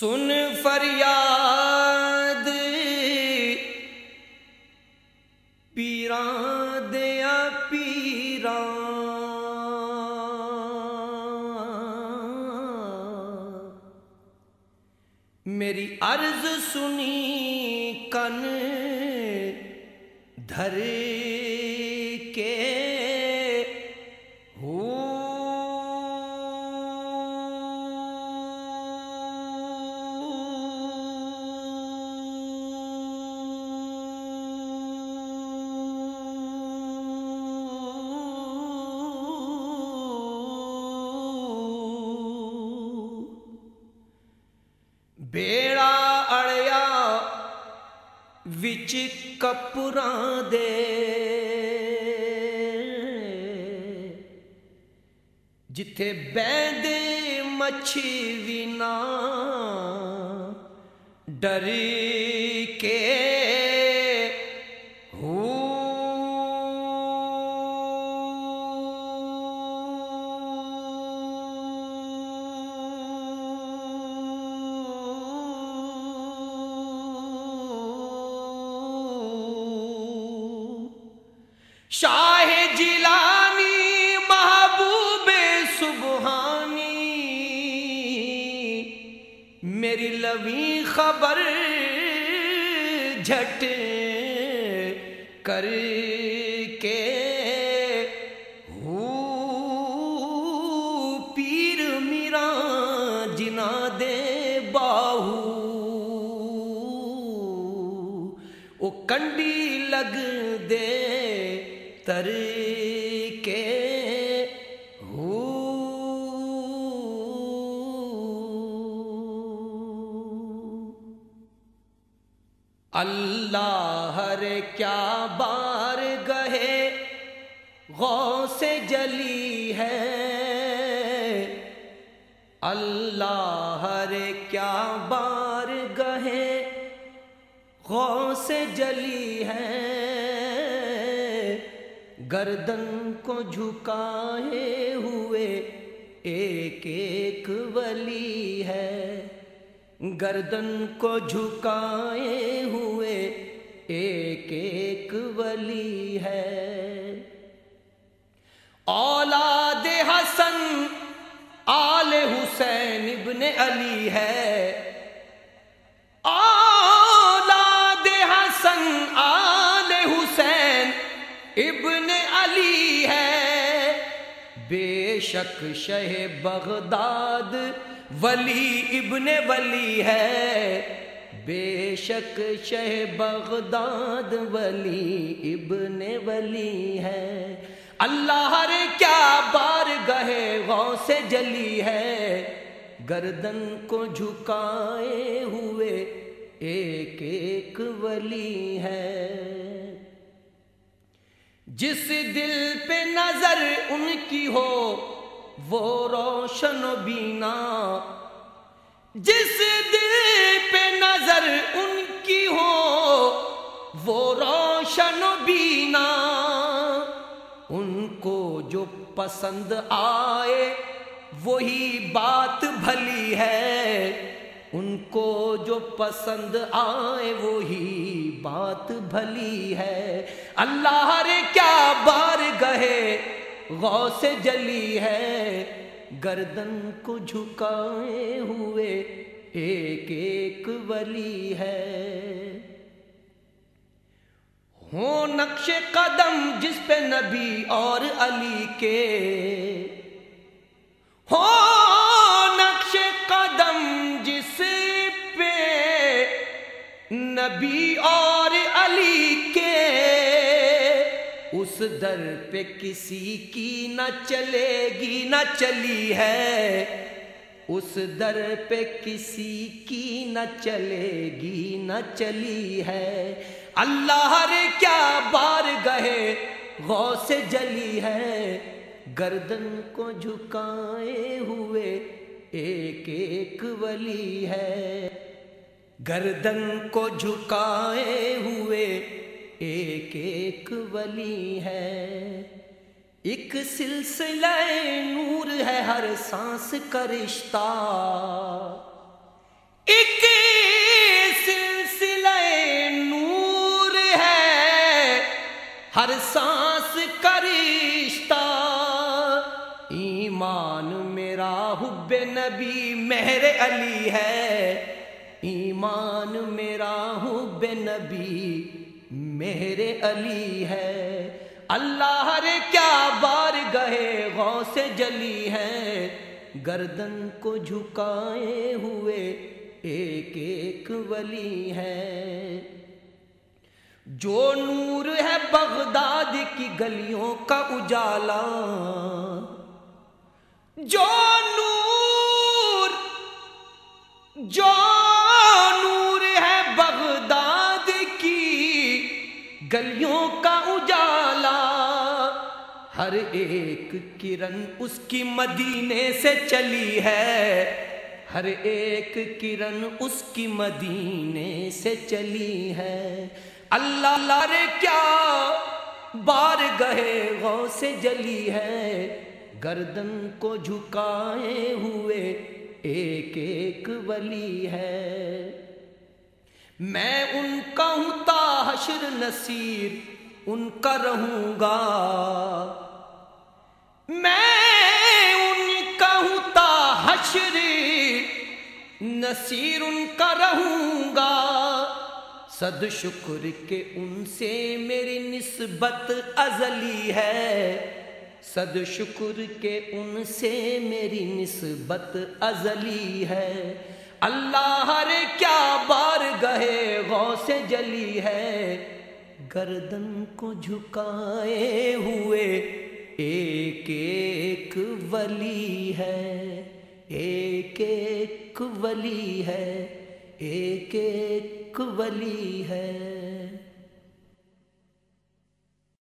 سن فریاد۔ پیران دیا پیران۔ میری عرض سنی کن دھر۔ بیڑا اڑیا وچ کپراں دے جتھے بیندے مچھی وی نہ ڈر کے شاہ جیلانی، محبوب سبحانی۔ میری لوی خبر جھٹ کر کے پیر میرا جنا دے باہو۔ او کنڈی لگ دے۔ تر کے اللہ ہر کیا بار گہے غو سے جلی ہے۔ اللہ ہر کیا بار گہے غو سے جلی ہے۔ گردن کو جھکائے ہوئے ایک ایک ولی ہے۔ گردن کو جھکائے ہوئے ایک ایک ولی ہے۔ اولاد حسن آل حسین ابن علی ہے۔ اولاد حسن آل حسین ابن علی ہے۔ بے شک شہ بغداد ولی ابن ولی ہے۔ بے شک شہ بغداد ولی ابن ولی ہے۔ اللہ رے کیا بار گہے غو سے جلی ہے۔ گردن کو جھکائے ہوئے ایک ایک ولی ہے۔ جس دل پہ نظر ان کی ہو، وہ روشن و بینا۔ جس دل پہ نظر ان کی ہو، وہ روشن و بینا۔ ان کو جو پسند آئے، وہی بات بھلی ہے۔ ان کو جو پسند آئے وہی بات بھلی ہے۔ اللہ رے کیا بار گہے غو سے جلی ہے۔ گردن کو جھکائے ہوئے ایک ایک ولی ہے۔ ہو نقش قدم جس پہ نبی اور علی کے۔ اس در پہ کسی کی نہ چلے گی، نہ چلی ہے۔ اس در پہ کسی کی نہ چلے گی، نہ چلی ہے۔ اللہ رے کیا بار گہے غو سے جلی ہے۔ گردن کو جھکائے ہوئے ایک ایک ولی ہے۔ گردن کو جھکائے ہوئے ایک ایک ولی ہے۔ ایک سلسلہ نور ہے، ہر سانس کا رشتہ۔ ایک سلسلہ نور ہے، ہر سانس کا رشتہ۔ ایمان میرا حب نبی مہر علی ہے۔ ایمان میرا حب نبی مہر علی ہے۔ اللہ رے کیا بار گئے غو سے جلی ہے۔ گردن کو جھکائے ہوئے ایک ایک ولی ہے۔ جو نور ہے بغداد کی گلیوں کا اجالا۔ جو نور، جو گلیوں کا اجالا، ہر ایک کرن اس کی مدینے سے چلی ہے۔ ہر ایک کرن اس کی مدینے سے چلی ہے۔ اللہ لارے کیا بار گہے غو سے جلی ہے۔ گردن کو جھکائے ہوئے ایک ایک ولی ہے۔ میں ان کا ہوں تا حشر نصیر، ان کا رہوں گا۔ میں ان کا ہوں تا حشر نصیر، ان کا رہوں گا۔ صد شکر کے ان سے میری نسبت ازلی ہے۔ صد شکر کے ان سے میری نسبت ازلی ہے۔ اللہ رے کیا بار گہے غوث سے جلی ہے، گردن کو جھکائے ہوئے ایک ایک ولی ہے، ایک ایک ولی ہے، ایک ایک ولی ہے۔